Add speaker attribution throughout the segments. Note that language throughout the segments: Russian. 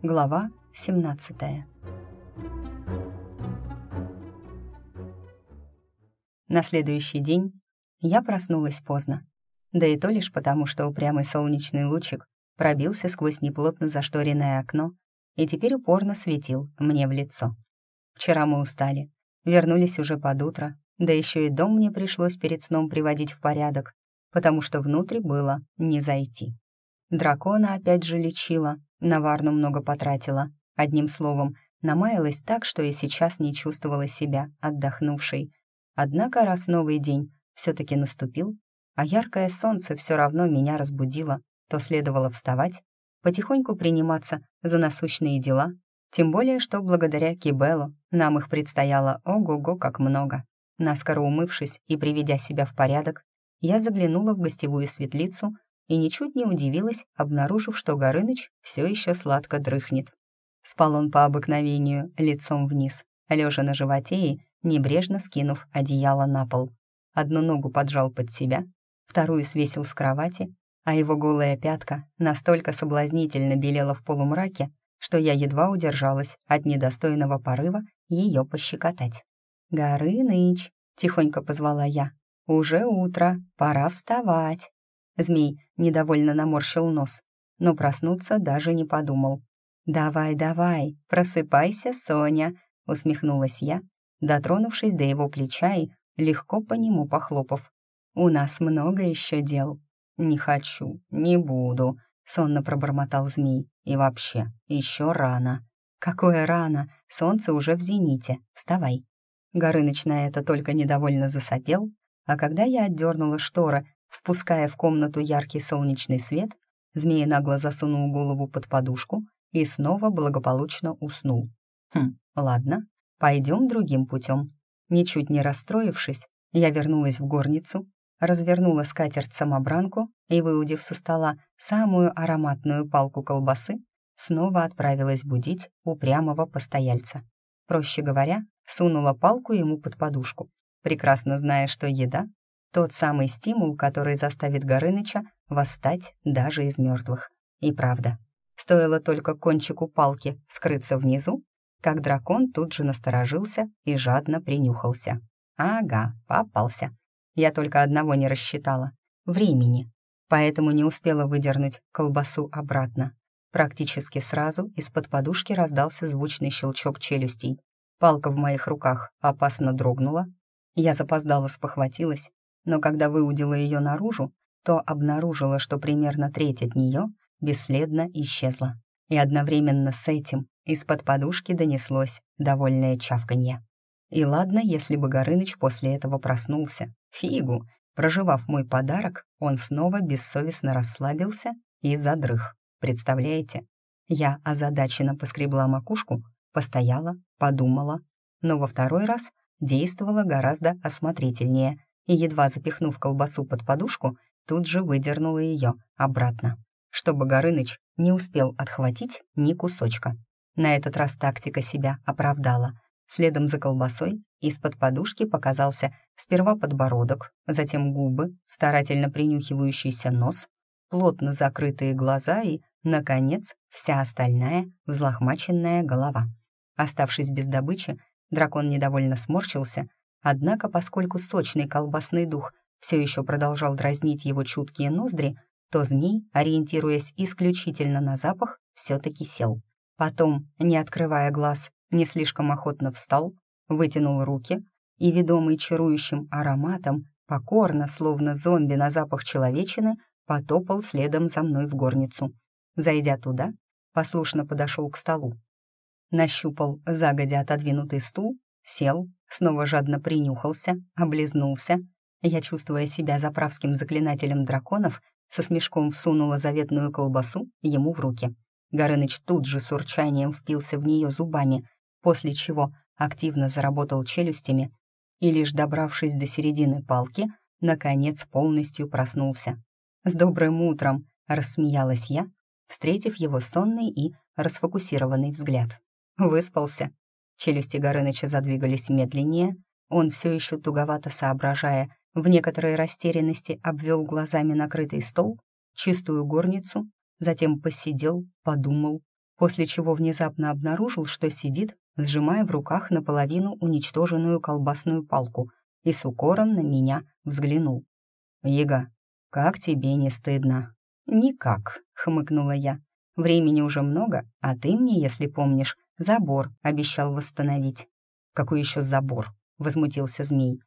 Speaker 1: Глава 17 На следующий день я проснулась поздно. Да и то лишь потому, что упрямый солнечный лучик пробился сквозь неплотно зашторенное окно и теперь упорно светил мне в лицо. Вчера мы устали, вернулись уже под утро, да еще и дом мне пришлось перед сном приводить в порядок, потому что внутрь было не зайти. Дракона опять же лечила, на Варну много потратила. Одним словом, намаялась так, что и сейчас не чувствовала себя отдохнувшей. Однако раз новый день все-таки наступил, а яркое солнце все равно меня разбудило, то следовало вставать, потихоньку приниматься за насущные дела, тем более, что благодаря Кибелу нам их предстояло ого-го как много. Наскоро умывшись и приведя себя в порядок, я заглянула в гостевую светлицу и ничуть не удивилась, обнаружив, что Горыныч все еще сладко дрыхнет. Спал он по обыкновению лицом вниз, лежа на животе и небрежно скинув одеяло на пол. Одну ногу поджал под себя, вторую свесил с кровати, а его голая пятка настолько соблазнительно белела в полумраке, что я едва удержалась от недостойного порыва ее пощекотать. «Горыныч!» — тихонько позвала я. «Уже утро, пора вставать!» Змей недовольно наморщил нос, но проснуться даже не подумал. «Давай, давай, просыпайся, Соня!» — усмехнулась я, дотронувшись до его плеча и легко по нему похлопав. «У нас много еще дел». «Не хочу, не буду», — сонно пробормотал змей. «И вообще, еще рано». «Какое рано? Солнце уже в зените. Вставай». Горыныч это только недовольно засопел, а когда я отдернула шторы, впуская в комнату яркий солнечный свет, змея нагло засунул голову под подушку и снова благополучно уснул. Хм, ладно, пойдем другим путем. Ничуть не расстроившись, я вернулась в горницу, развернула скатерть-самобранку и, выудив со стола самую ароматную палку колбасы, снова отправилась будить упрямого постояльца. Проще говоря, сунула палку ему под подушку, прекрасно зная, что еда — тот самый стимул, который заставит Горыныча восстать даже из мертвых. И правда, стоило только кончику палки скрыться внизу, как дракон тут же насторожился и жадно принюхался. Ага, попался. Я только одного не рассчитала — времени, поэтому не успела выдернуть колбасу обратно. Практически сразу из-под подушки раздался звучный щелчок челюстей, Палка в моих руках опасно дрогнула. Я запоздала спохватилась, но когда выудила ее наружу, то обнаружила, что примерно треть от нее бесследно исчезла. И одновременно с этим из-под подушки донеслось довольное чавканье. И ладно, если бы Горыныч после этого проснулся. Фигу! Проживав мой подарок, он снова бессовестно расслабился и задрых. Представляете? Я озадаченно поскребла макушку, Постояла, подумала, но во второй раз действовала гораздо осмотрительнее и, едва запихнув колбасу под подушку, тут же выдернула ее обратно, чтобы Горыныч не успел отхватить ни кусочка. На этот раз тактика себя оправдала. Следом за колбасой из-под подушки показался сперва подбородок, затем губы, старательно принюхивающийся нос, плотно закрытые глаза и, наконец, вся остальная взлохмаченная голова. Оставшись без добычи, дракон недовольно сморщился, однако, поскольку сочный колбасный дух все еще продолжал дразнить его чуткие ноздри, то змей, ориентируясь исключительно на запах, все-таки сел. Потом, не открывая глаз, не слишком охотно встал, вытянул руки и, ведомый чарующим ароматом, покорно, словно зомби на запах человечины, потопал следом за мной в горницу. Зайдя туда, послушно подошел к столу, нащупал загодя отодвинутый стул, сел, снова жадно принюхался, облизнулся. Я, чувствуя себя заправским заклинателем драконов, со смешком всунула заветную колбасу ему в руки. Горыныч тут же с урчанием впился в нее зубами, после чего активно заработал челюстями и, лишь добравшись до середины палки, наконец полностью проснулся. «С добрым утром!» — рассмеялась я, встретив его сонный и расфокусированный взгляд. Выспался. Челюсти Горыныча задвигались медленнее. Он все еще туговато соображая, в некоторой растерянности обвел глазами накрытый стол, чистую горницу, затем посидел, подумал, после чего внезапно обнаружил, что сидит, сжимая в руках наполовину уничтоженную колбасную палку, и с укором на меня взглянул. «Яга, как тебе не стыдно?» «Никак», — хмыкнула я. «Времени уже много, а ты мне, если помнишь, забор обещал восстановить». «Какой еще забор?» — возмутился змей.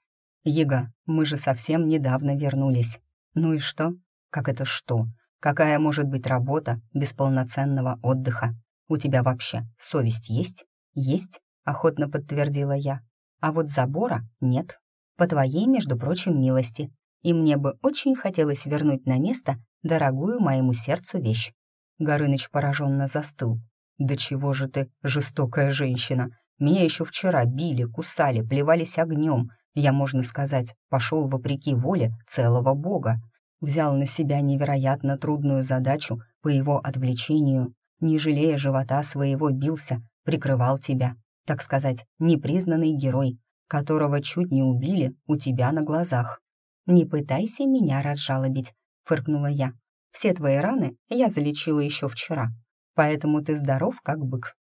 Speaker 1: «Яга, мы же совсем недавно вернулись. Ну и что? Как это что? Какая может быть работа без полноценного отдыха? У тебя вообще совесть есть?» «Есть», — охотно подтвердила я. «А вот забора нет. По твоей, между прочим, милости. И мне бы очень хотелось вернуть на место дорогую моему сердцу вещь». Горыныч пораженно застыл. «Да чего же ты, жестокая женщина? Меня еще вчера били, кусали, плевались огнем, я, можно сказать, пошел вопреки воле целого бога, взял на себя невероятно трудную задачу по его отвлечению, не жалея живота своего бился, прикрывал тебя, так сказать, непризнанный герой, которого чуть не убили у тебя на глазах. «Не пытайся меня разжалобить», — фыркнула я. «Все твои раны я залечила еще вчера, поэтому ты здоров, как бык».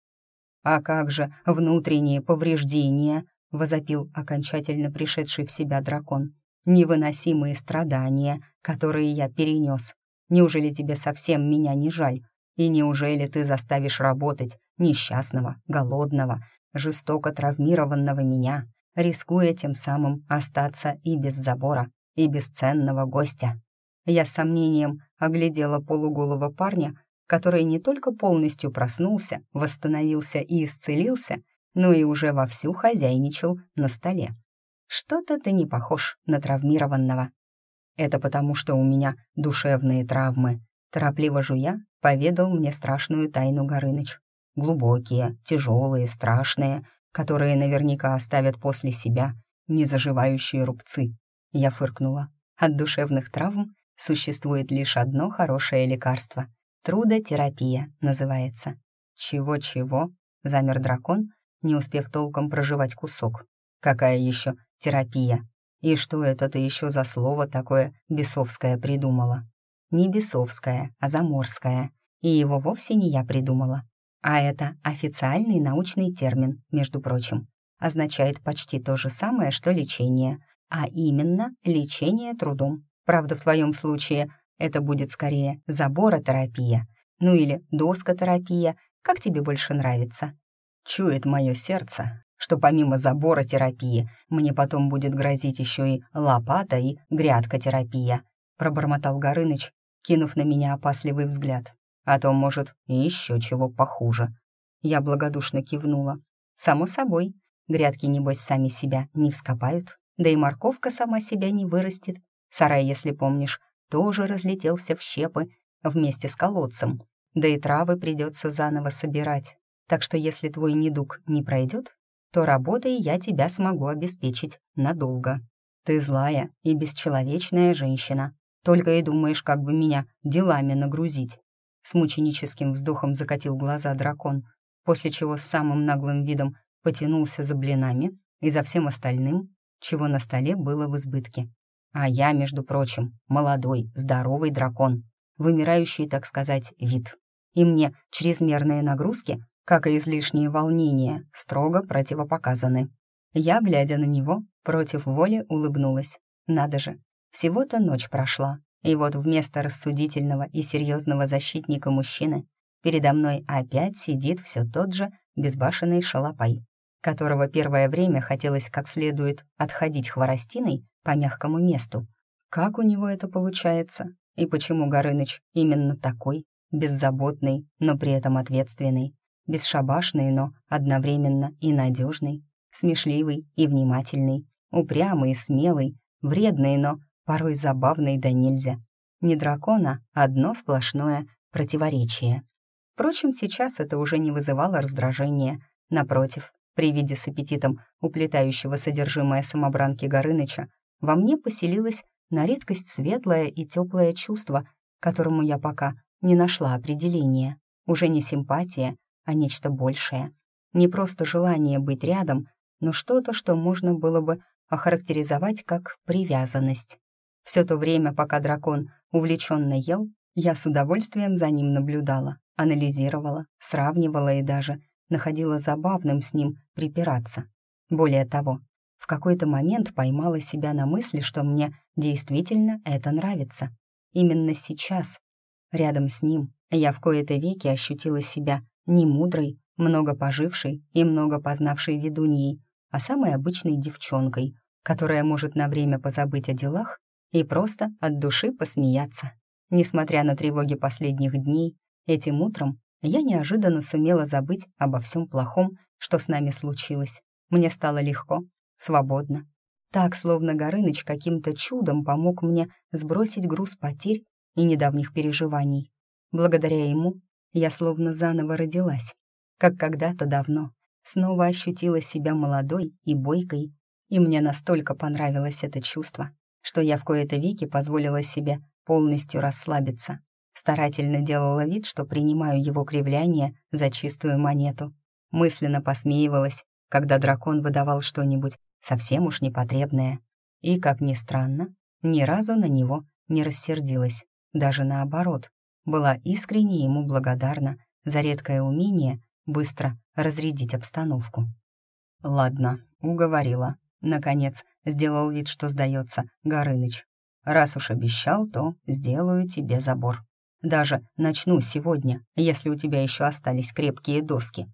Speaker 1: «А как же внутренние повреждения?» — возопил окончательно пришедший в себя дракон. «Невыносимые страдания, которые я перенес. Неужели тебе совсем меня не жаль? И неужели ты заставишь работать несчастного, голодного, жестоко травмированного меня, рискуя тем самым остаться и без забора, и без ценного гостя?» Я с сомнением оглядела полуголого парня, который не только полностью проснулся, восстановился и исцелился, но и уже вовсю хозяйничал на столе. Что-то ты не похож на травмированного. Это потому, что у меня душевные травмы. Торопливо жуя, поведал мне страшную тайну Горыныч. Глубокие, тяжелые, страшные, которые наверняка оставят после себя незаживающие рубцы. Я фыркнула. От душевных травм существует лишь одно хорошее лекарство. Трудотерапия называется. Чего-чего? Замер дракон, не успев толком проживать кусок. Какая еще терапия? И что это ты еще за слово такое бесовское придумала? Не бесовское, а заморское. И его вовсе не я придумала. А это официальный научный термин, между прочим. Означает почти то же самое, что лечение, а именно лечение трудом. Правда, в твоем случае это будет скорее заборотерапия, ну или доскотерапия, как тебе больше нравится. Чует мое сердце, что помимо забора терапии мне потом будет грозить еще и лопата и грядка-терапия», пробормотал Горыныч, кинув на меня опасливый взгляд. «А то, может, еще чего похуже». Я благодушно кивнула. «Само собой, грядки, небось, сами себя не вскопают, да и морковка сама себя не вырастет. Сарай, если помнишь, тоже разлетелся в щепы вместе с колодцем, да и травы придется заново собирать, так что если твой недуг не пройдет, то работой я тебя смогу обеспечить надолго. Ты злая и бесчеловечная женщина, только и думаешь, как бы меня делами нагрузить». С мученическим вздохом закатил глаза дракон, после чего с самым наглым видом потянулся за блинами и за всем остальным, чего на столе было в избытке. А я, между прочим, молодой, здоровый дракон, вымирающий, так сказать, вид. И мне чрезмерные нагрузки как и излишние волнения, строго противопоказаны. Я, глядя на него, против воли улыбнулась. Надо же, всего-то ночь прошла, и вот вместо рассудительного и серьезного защитника мужчины передо мной опять сидит все тот же безбашенный шалопай, которого первое время хотелось как следует отходить хворостиной по мягкому месту. Как у него это получается? И почему Горыныч именно такой, беззаботный, но при этом ответственный? бесшабашный, но одновременно и надежный, смешливый и внимательный, упрямый и смелый, вредный, но порой забавный да нельзя. Не дракона, одно сплошное противоречие. Впрочем, сейчас это уже не вызывало раздражения. Напротив, при виде с аппетитом уплетающего содержимое самобранки Горыныча, во мне поселилось на редкость светлое и теплое чувство, которому я пока не нашла определения. Уже не симпатия, а нечто большее. Не просто желание быть рядом, но что-то, что можно было бы охарактеризовать как привязанность. Все то время, пока дракон увлеченно ел, я с удовольствием за ним наблюдала, анализировала, сравнивала и даже находила забавным с ним припираться. Более того, в какой-то момент поймала себя на мысли, что мне действительно это нравится. Именно сейчас, рядом с ним, я в кои-то веки ощутила себя не мудрой, много пожившей и много познавшей ведуньей, а самой обычной девчонкой, которая может на время позабыть о делах и просто от души посмеяться. Несмотря на тревоги последних дней, этим утром я неожиданно сумела забыть обо всем плохом, что с нами случилось. Мне стало легко, свободно. Так, словно Горыныч каким-то чудом помог мне сбросить груз потерь и недавних переживаний. Благодаря ему я словно заново родилась, как когда-то давно, снова ощутила себя молодой и бойкой, и мне настолько понравилось это чувство, что я в кои-то веки позволила себе полностью расслабиться. Старательно делала вид, что принимаю его кривляние за чистую монету. Мысленно посмеивалась, когда дракон выдавал что-нибудь совсем уж непотребное. И, как ни странно, ни разу на него не рассердилась, даже наоборот, была искренне ему благодарна за редкое умение быстро разрядить обстановку. «Ладно, уговорила», Наконец, сделал вид, что сдается Горыныч. «Раз уж обещал, то сделаю тебе забор. Даже начну сегодня, если у тебя еще остались крепкие доски.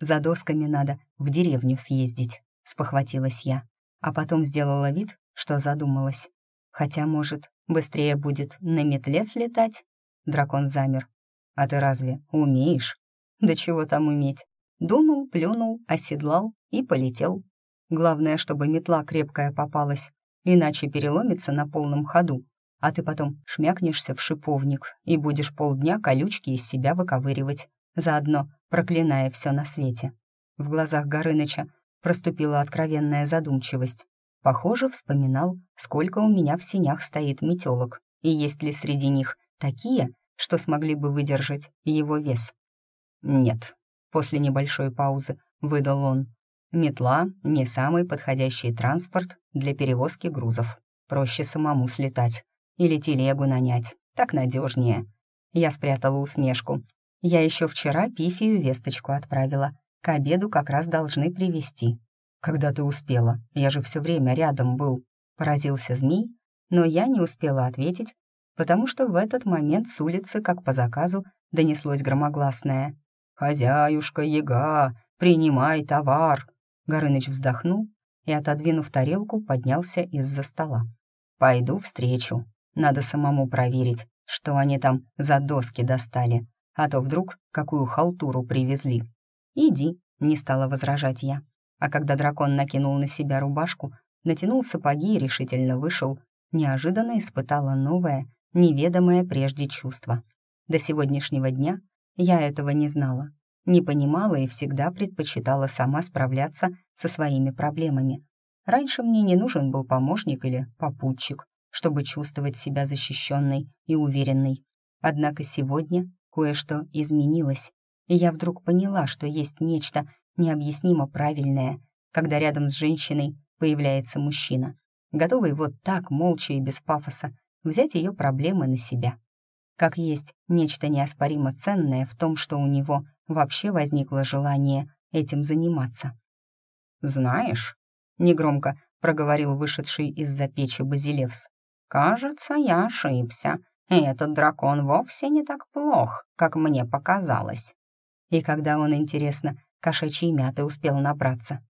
Speaker 1: За досками надо в деревню съездить», — спохватилась я, а потом сделала вид, что задумалась. «Хотя, может, быстрее будет на метле слетать?» Дракон замер. «А ты разве умеешь?» «Да чего там уметь?» Дунул, плюнул, оседлал и полетел. Главное, чтобы метла крепкая попалась, иначе переломится на полном ходу, а ты потом шмякнешься в шиповник и будешь полдня колючки из себя выковыривать, заодно проклиная все на свете. В глазах Горыныча проступила откровенная задумчивость. Похоже, вспоминал, сколько у меня в синях стоит метелок, и есть ли среди них такие, что смогли бы выдержать его вес. «Нет», — после небольшой паузы выдал он. Метла — не самый подходящий транспорт для перевозки грузов. Проще самому слетать. Или телегу нанять. Так надежнее. Я спрятала усмешку. Я еще вчера Пифию весточку отправила. К обеду как раз должны привезти. «Когда ты успела? Я же все время рядом был», — поразился змей, но я не успела ответить, потому что в этот момент с улицы, как по заказу, донеслось громогласное. «Хозяюшка Яга, принимай товар!» Горыныч вздохнул и, отодвинув тарелку, поднялся из-за стола. «Пойду встречу. Надо самому проверить, что они там за доски достали, а то вдруг какую халтуру привезли. Иди», — не стала возражать я. А когда дракон накинул на себя рубашку, натянул сапоги и решительно вышел, неожиданно испытала новое, неведомое прежде чувство. До сегодняшнего дня я этого не знала, не понимала и всегда предпочитала сама справляться со своими проблемами. Раньше мне не нужен был помощник или попутчик, чтобы чувствовать себя защищенной и уверенной. Однако сегодня кое-что изменилось, и я вдруг поняла, что есть нечто необъяснимо правильное, когда рядом с женщиной появляется мужчина, готовый вот так, молча и без пафоса, взять ее проблемы на себя. Как есть нечто неоспоримо ценное в том, что у него вообще возникло желание этим заниматься. «Знаешь», — негромко проговорил вышедший из-за печи Базилевс, «кажется, я ошибся, и этот дракон вовсе не так плох, как мне показалось». И когда он, интересно, кошачьей мяты успел набраться.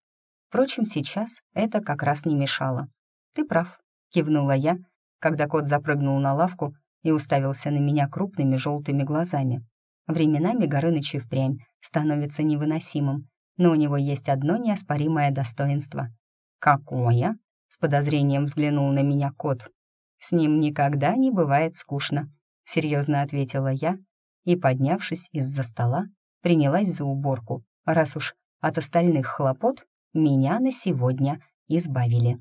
Speaker 1: Впрочем, сейчас это как раз не мешало. «Ты прав», — кивнула я, когда кот запрыгнул на лавку и уставился на меня крупными желтыми глазами. Временами Горыныч и впрямь становится невыносимым, но у него есть одно неоспоримое достоинство. «Какое?» — с подозрением взглянул на меня кот. «С ним никогда не бывает скучно», — серьезно ответила я и, поднявшись из-за стола, принялась за уборку, раз уж от остальных хлопот меня на сегодня избавили.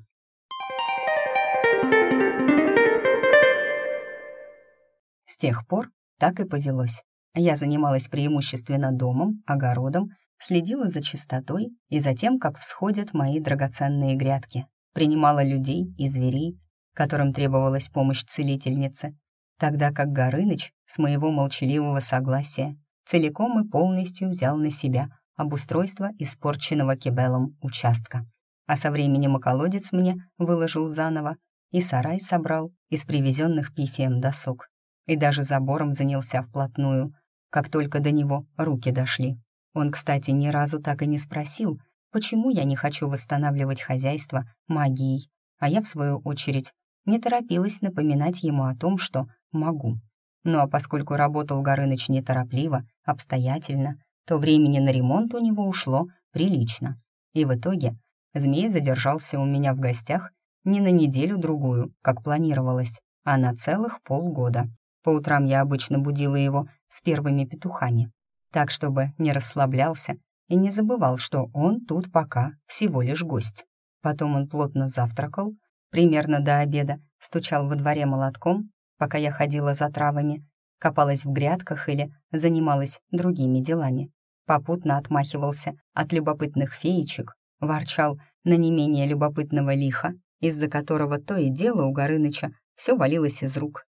Speaker 1: С тех пор так и повелось. Я занималась преимущественно домом, огородом, следила за чистотой и за тем, как всходят мои драгоценные грядки. Принимала людей и зверей, которым требовалась помощь целительницы, тогда как Горыныч, с моего молчаливого согласия, целиком и полностью взял на себя обустройство испорченного кибелом участка. А со временем и колодец мне выложил заново, и сарай собрал из привезенных пифием досок, и даже забором занялся вплотную, как только до него руки дошли. Он, кстати, ни разу так и не спросил, почему я не хочу восстанавливать хозяйство магией, а я, в свою очередь, не торопилась напоминать ему о том, что могу. Ну а поскольку работал Горыныч неторопливо, обстоятельно, то времени на ремонт у него ушло прилично. И в итоге змей задержался у меня в гостях не на неделю-другую, как планировалось, а на целых полгода. По утрам я обычно будила его с первыми петухами, так, чтобы не расслаблялся и не забывал, что он тут пока всего лишь гость. Потом он плотно завтракал, примерно до обеда стучал во дворе молотком, пока я ходила за травами, копалась в грядках или занималась другими делами. Попутно отмахивался от любопытных феечек, ворчал на не менее любопытного лиха, из-за которого то и дело у Горыныча все валилось из рук.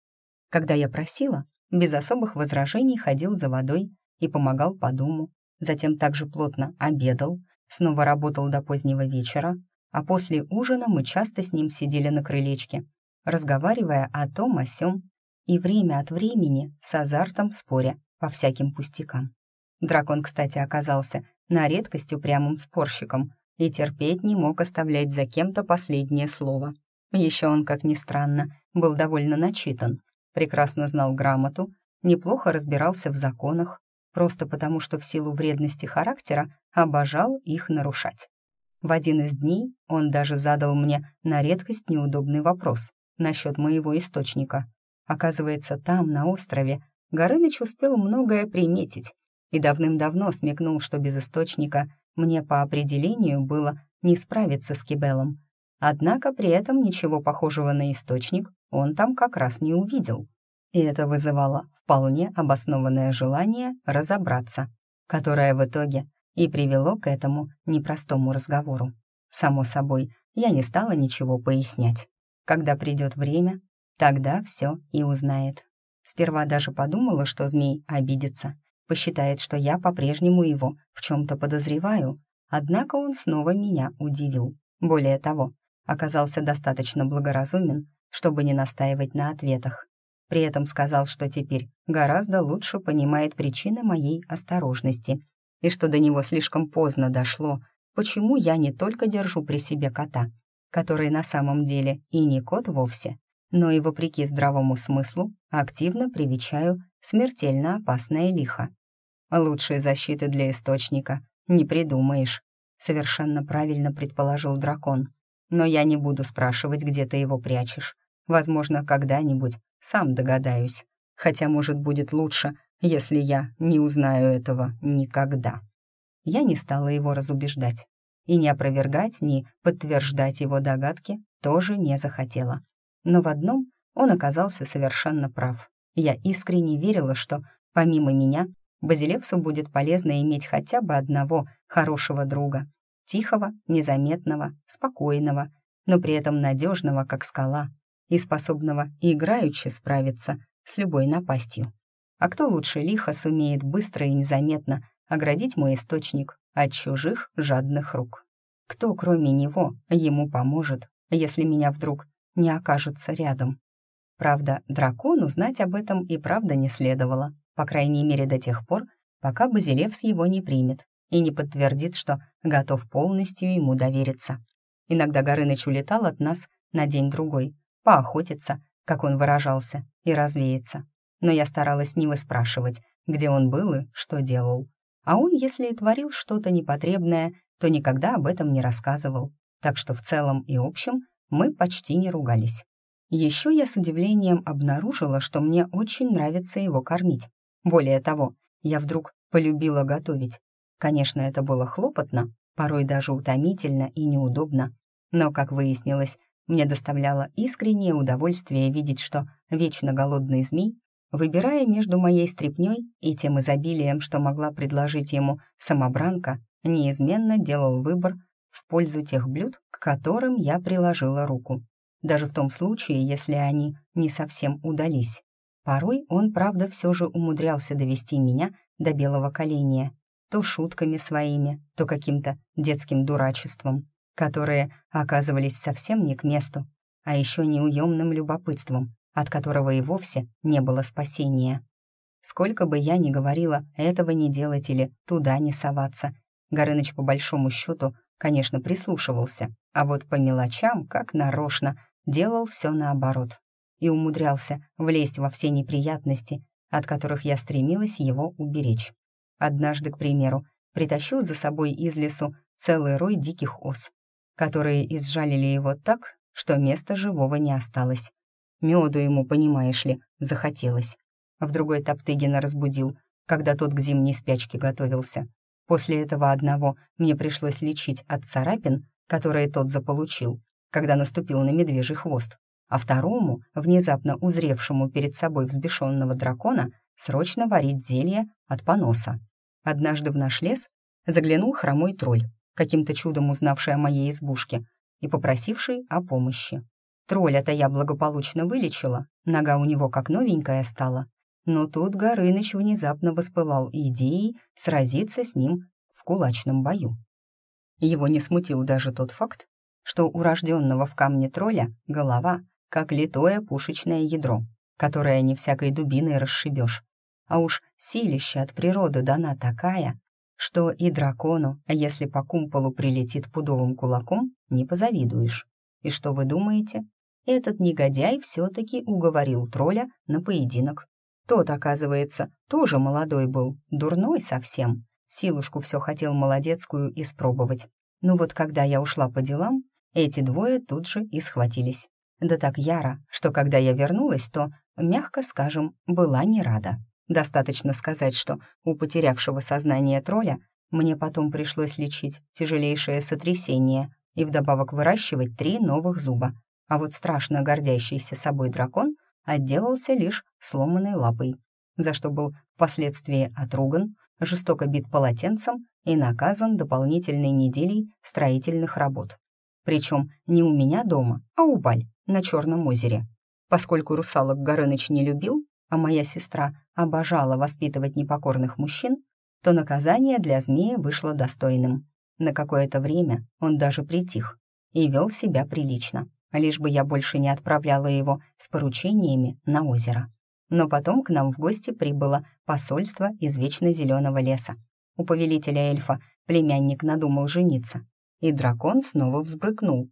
Speaker 1: Когда я просила, без особых возражений ходил за водой и помогал по дому, затем также плотно обедал, снова работал до позднего вечера, а после ужина мы часто с ним сидели на крылечке, разговаривая о том, о сём, и время от времени с азартом споря по всяким пустякам. Дракон, кстати, оказался на редкость упрямым спорщиком и терпеть не мог оставлять за кем-то последнее слово. Еще он, как ни странно, был довольно начитан, прекрасно знал грамоту, неплохо разбирался в законах, просто потому что в силу вредности характера обожал их нарушать. В один из дней он даже задал мне на редкость неудобный вопрос насчет моего источника. Оказывается, там, на острове, Горыныч успел многое приметить и давным-давно смекнул, что без источника мне по определению было не справиться с Кибелом. Однако при этом ничего похожего на источник он там как раз не увидел. И это вызывало вполне обоснованное желание разобраться, которое в итоге и привело к этому непростому разговору. Само собой, я не стала ничего пояснять. Когда придет время, тогда все и узнает. Сперва даже подумала, что змей обидится, посчитает, что я по-прежнему его в чем-то подозреваю, однако он снова меня удивил. Более того, оказался достаточно благоразумен, чтобы не настаивать на ответах. При этом сказал, что теперь гораздо лучше понимает причины моей осторожности и что до него слишком поздно дошло, почему я не только держу при себе кота, который на самом деле и не кот вовсе, но и, вопреки здравому смыслу, активно привечаю смертельно опасное лихо. Лучшей защиты для источника не придумаешь, совершенно правильно предположил дракон. Но я не буду спрашивать, где ты его прячешь. Возможно, когда-нибудь сам догадаюсь. Хотя, может, будет лучше, если я не узнаю этого никогда. Я не стала его разубеждать. И не опровергать, ни подтверждать его догадки тоже не захотела. Но в одном он оказался совершенно прав. Я искренне верила, что, помимо меня, Базилевсу будет полезно иметь хотя бы одного хорошего друга. Тихого, незаметного, спокойного, но при этом надежного, как скала, и способного играючи справиться с любой напастью. А кто лучше лихо сумеет быстро и незаметно оградить мой источник от чужих жадных рук? Кто, кроме него, ему поможет, если меня вдруг не окажется рядом? Правда, дракону знать об этом и правда не следовало, по крайней мере до тех пор, пока Базилевс его не примет и не подтвердит, что готов полностью ему довериться. Иногда Горыныч улетал от нас на день-другой, поохотиться, как он выражался, и развеяться но я старалась не выспрашивать, где он был и что делал. А он, если и творил что-то непотребное, то никогда об этом не рассказывал, так что в целом и общем мы почти не ругались. Еще я с удивлением обнаружила, что мне очень нравится его кормить. Более того, я вдруг полюбила готовить. Конечно, это было хлопотно, порой даже утомительно и неудобно, но, как выяснилось, мне доставляло искреннее удовольствие видеть, что вечно голодный змей Выбирая между моей стряпнёй и тем изобилием, что могла предложить ему самобранка, неизменно делал выбор в пользу тех блюд, к которым я приложила руку. Даже в том случае, если они не совсем удались. Порой он, правда, все же умудрялся довести меня до белого коленя, то шутками своими, то каким-то детским дурачеством, которые оказывались совсем не к месту, а еще неуемным любопытством, от которого и вовсе не было спасения. Сколько бы я ни говорила, этого не делать или туда не соваться, Горыныч по большому счету, конечно, прислушивался, а вот по мелочам, как нарочно, делал все наоборот и умудрялся влезть во все неприятности, от которых я стремилась его уберечь. Однажды, к примеру, притащил за собой из лесу целый рой диких ос, которые изжалили его так, что места живого не осталось. Меду ему, понимаешь ли, захотелось. В другой Топтыгина разбудил, когда тот к зимней спячке готовился. После этого одного мне пришлось лечить от царапин, которые тот заполучил, когда наступил на медвежий хвост, а второму, внезапно узревшему перед собой взбешенного дракона, срочно варить зелье от поноса. Однажды в наш лес заглянул хромой тролль, каким-то чудом узнавший о моей избушке и попросивший о помощи. Тролля-то я благополучно вылечила, нога у него как новенькая стала. Но тут Горыныч внезапно воспылал идеей сразиться с ним в кулачном бою. Его не смутил даже тот факт, что у рожденного в камне тролля голова, как литое пушечное ядро, которое не всякой дубиной расшибешь. А уж силища от природы дана такая, что и дракону, если по кумполу прилетит пудовым кулаком, не позавидуешь. И что вы думаете? Этот негодяй все-таки уговорил тролля на поединок. Тот, оказывается, тоже молодой был, дурной совсем. Силушку все хотел молодецкую испробовать. Ну вот когда я ушла по делам, эти двое тут же и схватились. Да так яро, что когда я вернулась, то, мягко скажем, была не рада. Достаточно сказать, что у потерявшего сознание тролля мне потом пришлось лечить тяжелейшее сотрясение и вдобавок выращивать три новых зуба. А вот страшно гордящийся собой дракон отделался лишь сломанной лапой, за что был впоследствии отруган, жестоко бит полотенцем и наказан дополнительной неделей строительных работ. Причем не у меня дома, а у Баль на Черном озере. Поскольку русалок Горыныч не любил, а моя сестра обожала воспитывать непокорных мужчин, то наказание для змея вышло достойным. На какое-то время он даже притих и вел себя прилично лишь бы я больше не отправляла его с поручениями на озеро. Но потом к нам в гости прибыло посольство из вечно зеленого леса. У повелителя эльфа племянник надумал жениться, и дракон снова взбрыкнул.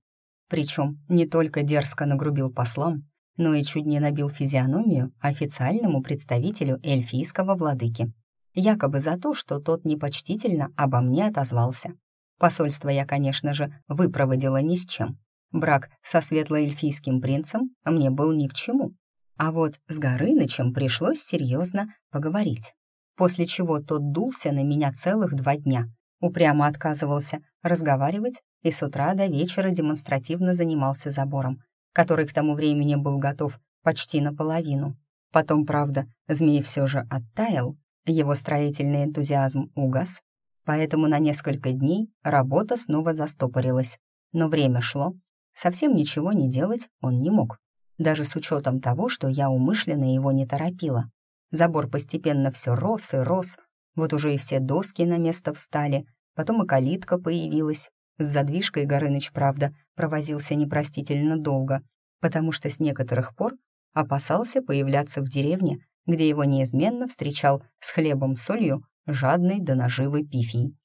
Speaker 1: Причем не только дерзко нагрубил послам, но и чуть не набил физиономию официальному представителю эльфийского владыки. Якобы за то, что тот непочтительно обо мне отозвался. Посольство я, конечно же, выпроводила ни с чем, Брак со светлоэльфийским принцем мне был ни к чему. А вот с Горынычем пришлось серьезно поговорить. После чего тот дулся на меня целых два дня, упрямо отказывался разговаривать и с утра до вечера демонстративно занимался забором, который к тому времени был готов почти наполовину. Потом, правда, змей все же оттаял, его строительный энтузиазм угас, поэтому на несколько дней работа снова застопорилась. Но время шло, Совсем ничего не делать он не мог, даже с учетом того, что я умышленно его не торопила. Забор постепенно все рос и рос, вот уже и все доски на место встали, потом и калитка появилась. С задвижкой Горыныч, правда, провозился непростительно долго, потому что с некоторых пор опасался появляться в деревне, где его неизменно встречал с хлебом-солью жадный до наживы пифий.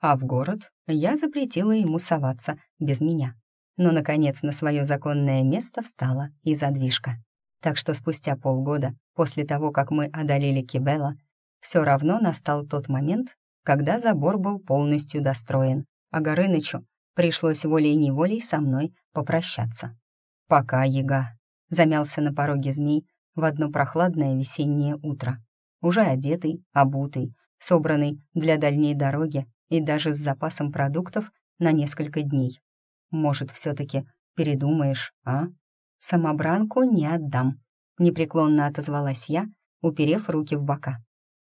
Speaker 1: А в город я запретила ему соваться без меня но, наконец, на свое законное место встала и задвижка. Так что спустя полгода, после того, как мы одолели Кибела, все равно настал тот момент, когда забор был полностью достроен, а Горынычу пришлось волей-неволей со мной попрощаться. «Пока, яга», — замялся на пороге змей в одно прохладное весеннее утро. Уже одетый, обутый, собранный для дальней дороги и даже с запасом продуктов на несколько дней. Может, все-таки передумаешь, а? Самобранку не отдам», — непреклонно отозвалась я, уперев руки в бока.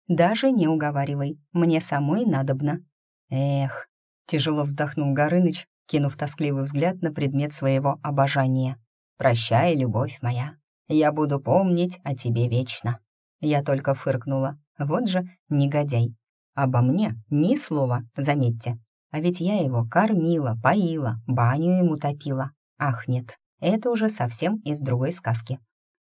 Speaker 1: «Даже не уговаривай, мне самой надобно». «Эх», — тяжело вздохнул Горыныч, кинув тоскливый взгляд на предмет своего обожания. «Прощай, любовь моя, я буду помнить о тебе вечно». Я только фыркнула. Вот же негодяй. Обо мне ни слова, заметьте. А ведь я его кормила, поила, баню ему топила. Ах, нет, это уже совсем из другой сказки.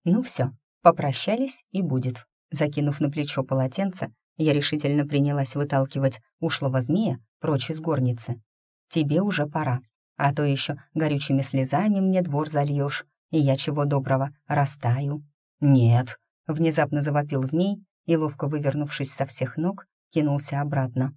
Speaker 1: Ну все, попрощались и будет. Закинув на плечо полотенце, я решительно принялась выталкивать ушлого змея прочь из горницы. «Тебе уже пора, а то еще горючими слезами мне двор зальешь, и я чего доброго растаю». «Нет», — внезапно завопил змей и, ловко вывернувшись со всех ног, кинулся обратно.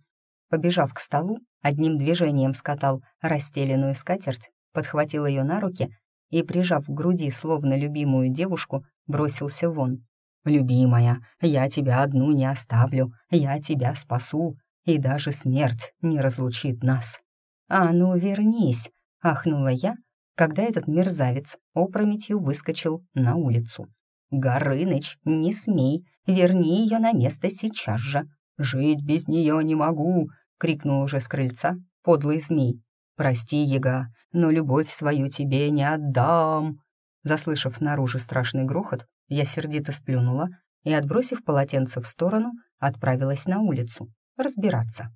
Speaker 1: Побежав к столу, одним движением скатал расстеленную скатерть, подхватил ее на руки и, прижав к груди словно любимую девушку, бросился вон. «Любимая, я тебя одну не оставлю, я тебя спасу, и даже смерть не разлучит нас». «А ну, вернись!» — ахнула я, когда этот мерзавец опрометью выскочил на улицу. «Горыныч, не смей, верни ее на место сейчас же!» «Жить без нее не могу!» — крикнул уже с крыльца подлый змей. «Прости, яга, но любовь свою тебе не отдам!» Заслышав снаружи страшный грохот, я сердито сплюнула и, отбросив полотенце в сторону, отправилась на улицу разбираться.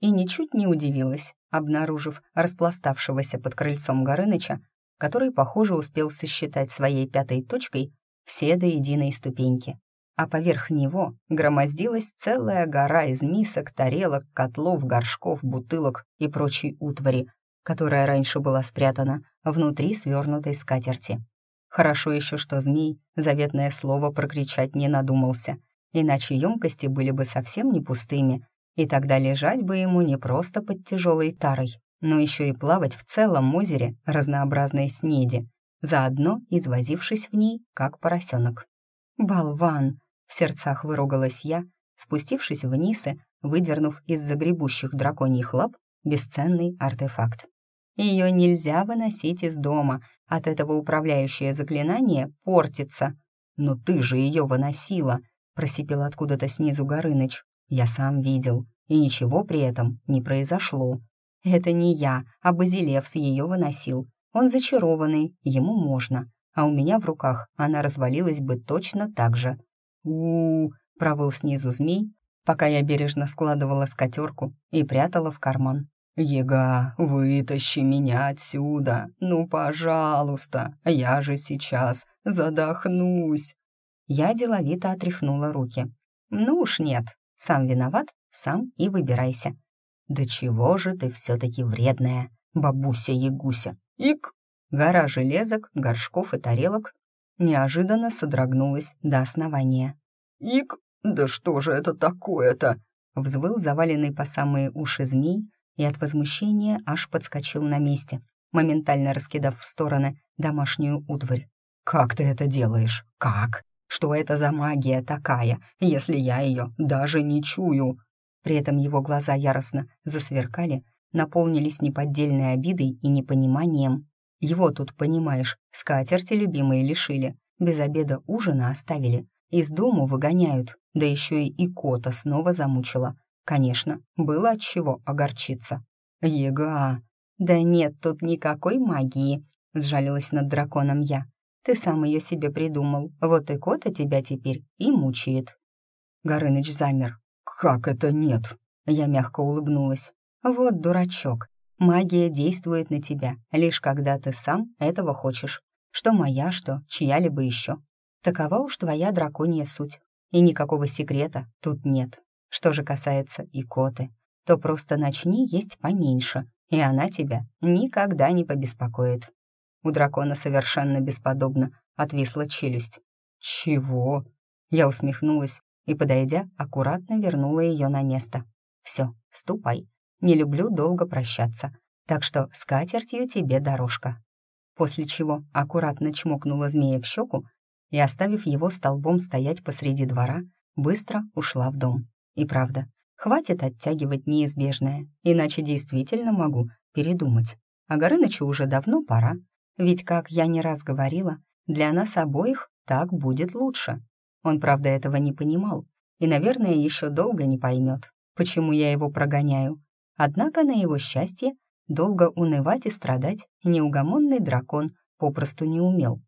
Speaker 1: И ничуть не удивилась, обнаружив распластавшегося под крыльцом Горыныча, который, похоже, успел сосчитать своей пятой точкой все до единой ступеньки. А поверх него громоздилась целая гора из мисок, тарелок, котлов, горшков, бутылок и прочей утвари, которая раньше была спрятана внутри свернутой скатерти. Хорошо еще, что змей заветное слово прокричать не надумался, иначе емкости были бы совсем не пустыми, и тогда лежать бы ему не просто под тяжелой тарой, но еще и плавать в целом озере разнообразной снеди, заодно извозившись в ней, как поросенок. «Болван!» — в сердцах выругалась я, спустившись вниз и выдернув из загребущих драконьих лап бесценный артефакт. Ее нельзя выносить из дома, от этого управляющее заклинание портится. «Но ты же ее выносила!» — просипел откуда-то снизу Горыныч. «Я сам видел, и ничего при этом не произошло. Это не я, а Базилевс ее выносил. Он зачарованный, ему можно, а у меня в руках она развалилась бы точно так же». «У-у-у!» — провыл снизу змей, пока я бережно складывала скатерку и прятала в карман. «Ега, вытащи меня отсюда, ну, пожалуйста, я же сейчас задохнусь!» Я деловито отряхнула руки. «Ну уж нет, сам виноват, сам и выбирайся». «Да чего же ты все-таки вредная, бабуся-ягуся!» «Ик!» Гора железок, горшков и тарелок неожиданно содрогнулась до основания. «Ик! Да что же это такое-то?» Взвыл заваленный по самые уши змей, и от возмущения аж подскочил на месте, моментально раскидав в стороны домашнюю утварь. «Как ты это делаешь? Как? Что это за магия такая, если я ее даже не чую?» При этом его глаза яростно засверкали, наполнились неподдельной обидой и непониманием. Его тут, понимаешь, скатерти любимые лишили, без обеда ужина оставили, из дому выгоняют, да еще и икота снова замучила, Конечно, было от чего огорчиться. «Ега!» «Да нет тут никакой магии», — сжалилась над драконом я. «Ты сам ее себе придумал, вот и кота тебя теперь и мучает». Горыныч замер. «Как это нет?» Я мягко улыбнулась. «Вот дурачок. Магия действует на тебя, лишь когда ты сам этого хочешь. Что моя, что чья-либо еще. Такова уж твоя драконья суть. И никакого секрета тут нет. Что же касается икоты, то просто начни есть поменьше, и она тебя никогда не побеспокоит. У дракона совершенно бесподобно отвисла челюсть. «Чего?» Я усмехнулась и, подойдя, аккуратно вернула ее на место. «Все, ступай. Не люблю долго прощаться, так что с катертью тебе дорожка». После чего аккуратно чмокнула змея в щеку и, оставив его столбом стоять посреди двора, быстро ушла в дом. И правда, хватит оттягивать неизбежное, иначе действительно могу передумать. А Горынычу уже давно пора, ведь, как я не раз говорила, для нас обоих так будет лучше. Он, правда, этого не понимал и, наверное, еще долго не поймет, почему я его прогоняю. Однако, на его счастье, долго унывать и страдать неугомонный дракон попросту не умел.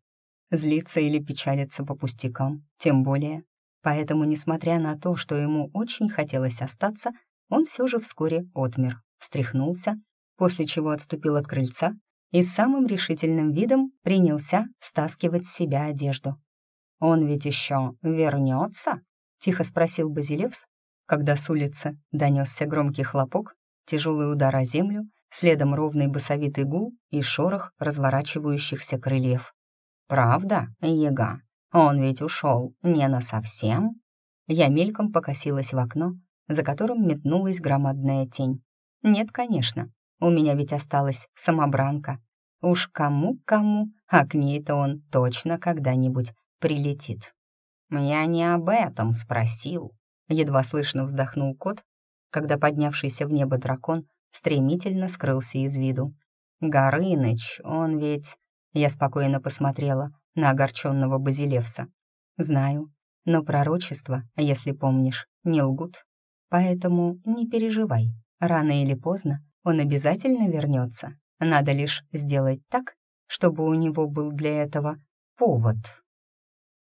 Speaker 1: Злиться или печалиться по пустякам, тем более. Поэтому, несмотря на то, что ему очень хотелось остаться, он все же вскоре отмер, встряхнулся, после чего отступил от крыльца и с самым решительным видом принялся стаскивать с себя одежду. «Он ведь еще вернется?» — тихо спросил Базилевс, когда с улицы донесся громкий хлопок, тяжелый удар о землю, следом ровный басовитый гул и шорох разворачивающихся крыльев. «Правда, Ега? Он ведь ушел не на совсем?» Я мельком покосилась в окно, за которым метнулась громадная тень. «Нет, конечно, у меня ведь осталась самобранка. Уж кому-кому, а к ней-то он точно когда-нибудь прилетит». «Я не об этом спросил», — едва слышно вздохнул кот, когда поднявшийся в небо дракон стремительно скрылся из виду. «Горыныч, он ведь...» Я спокойно посмотрела на огорченного Базилевса. «Знаю, но пророчества, если помнишь, не лгут. Поэтому не переживай, рано или поздно он обязательно вернется. Надо лишь сделать так, чтобы у него был для этого повод».